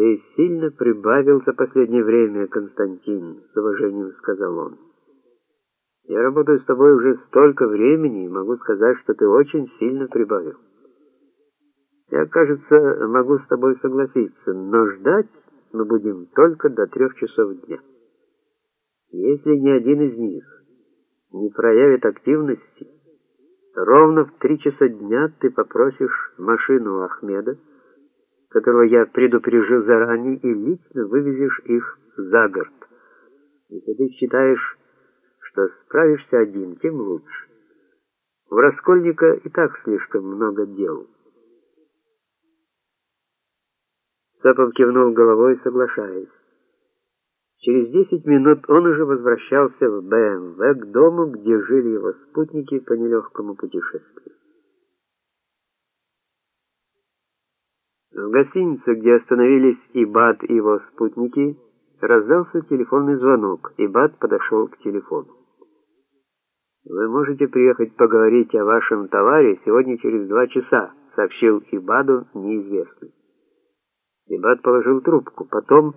Ты сильно прибавил за последнее время, Константин, с уважением сказал он. Я работаю с тобой уже столько времени и могу сказать, что ты очень сильно прибавил. Я, кажется, могу с тобой согласиться, но ждать мы будем только до трех часов дня. Если ни один из них не проявит активности, ровно в три часа дня ты попросишь машину Ахмеда, которого я предупрежу заранее, и лично вывезешь их за город. Если ты считаешь, что справишься один, тем лучше. В Раскольника и так слишком много дел. Сапов кивнул головой, соглашаясь. Через десять минут он уже возвращался в БМВ к дому, где жили его спутники по нелегкому путешествию. В гостинице, где остановились Ибат и его спутники, раздался телефонный звонок. Ибат подошел к телефону. «Вы можете приехать поговорить о вашем товаре сегодня через два часа», сообщил Ибаду неизвестный. Ибад положил трубку, потом,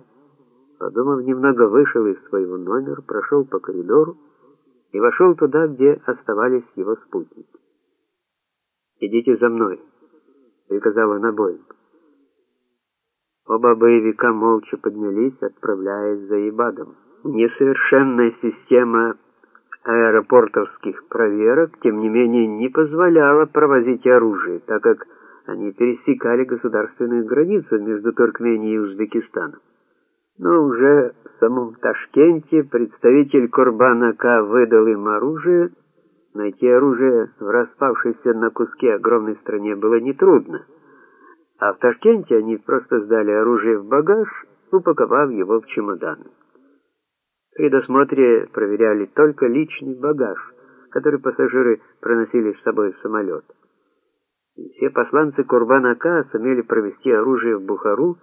подумав немного, вышел из своего номера, прошел по коридору и вошел туда, где оставались его спутники. «Идите за мной», — приказал он обоим. Оба боевика молча поднялись, отправляясь за Ибадом. Несовершенная система аэропортовских проверок, тем не менее, не позволяла провозить оружие, так как они пересекали государственную границу между Туркменией и Узбекистаном. Но уже в самом Ташкенте представитель Курбанака выдал им оружие. Найти оружие в распавшейся на куски огромной стране было нетрудно. А в Ташкенте они просто сдали оружие в багаж, упаковав его в чемоданы. При досмотре проверяли только личный багаж, который пассажиры проносили с собой в самолет. Все посланцы Курбан-Ака сумели провести оружие в Бухару,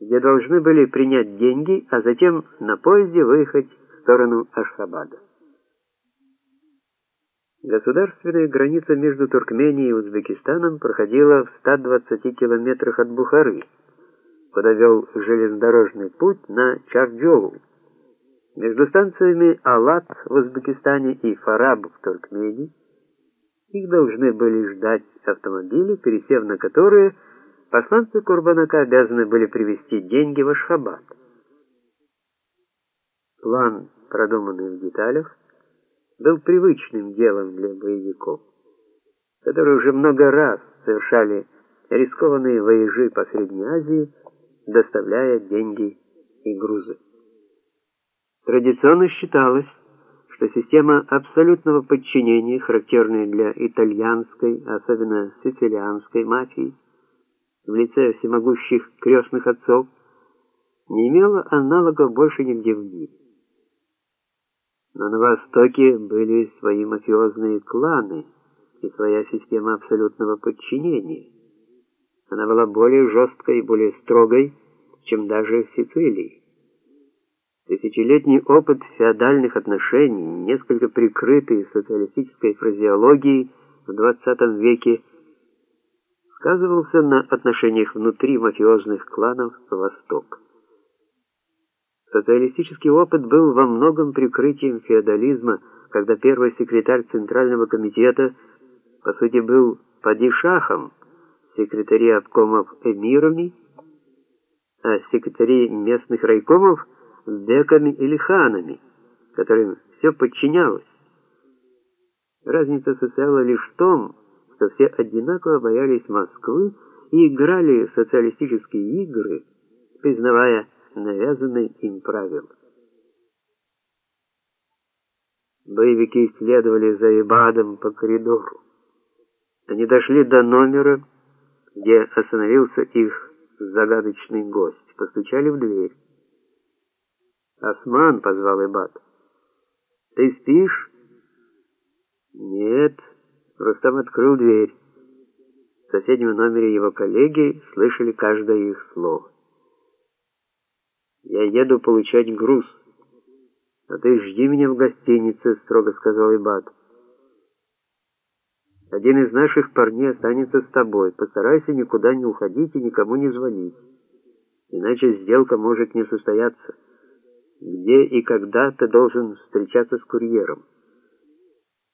где должны были принять деньги, а затем на поезде выехать в сторону Ашхабада. Государственная граница между Туркменией и Узбекистаном проходила в 120 километрах от Бухары, куда вел железнодорожный путь на Чарджоу. Между станциями Алат в Узбекистане и Фараб в Туркмении их должны были ждать автомобили, пересев на которые посланцы Курбанака обязаны были привезти деньги в Ашхабад. План, продуманный в деталях, был привычным делом для боевиков, которые уже много раз совершали рискованные вояжи по Средней Азии, доставляя деньги и грузы. Традиционно считалось, что система абсолютного подчинения, характерная для итальянской, особенно сицилианской мафии, в лице всемогущих крестных отцов, не имела аналогов больше нигде в мире. Но на Востоке были свои мафиозные кланы и своя система абсолютного подчинения. Она была более жесткой и более строгой, чем даже в Сицилии. Тысячелетний опыт феодальных отношений, несколько прикрытый социалистической фразеологией в XX веке, сказывался на отношениях внутри мафиозных кланов Восток. Социалистический опыт был во многом прикрытием феодализма, когда первый секретарь Центрального комитета, по сути, был падишахом, секретари обкомов эмирами, а секретари местных райкомов – беками или ханами, которым все подчинялось. Разница состояла лишь в том, что все одинаково боялись Москвы и играли в социалистические игры, признавая навязанные им правила. Боевики следовали за Ибадом по коридору. Они дошли до номера, где остановился их загадочный гость, постучали в дверь. «Осман!» — позвал Ибат. «Ты спишь?» «Нет». Рустам открыл дверь. В соседнем номере его коллеги слышали каждое их слово. «Я еду получать груз. А ты жди меня в гостинице», — строго сказал Ибат. «Один из наших парней останется с тобой. Постарайся никуда не уходить и никому не звонить. Иначе сделка может не состояться. Где и когда ты должен встречаться с курьером?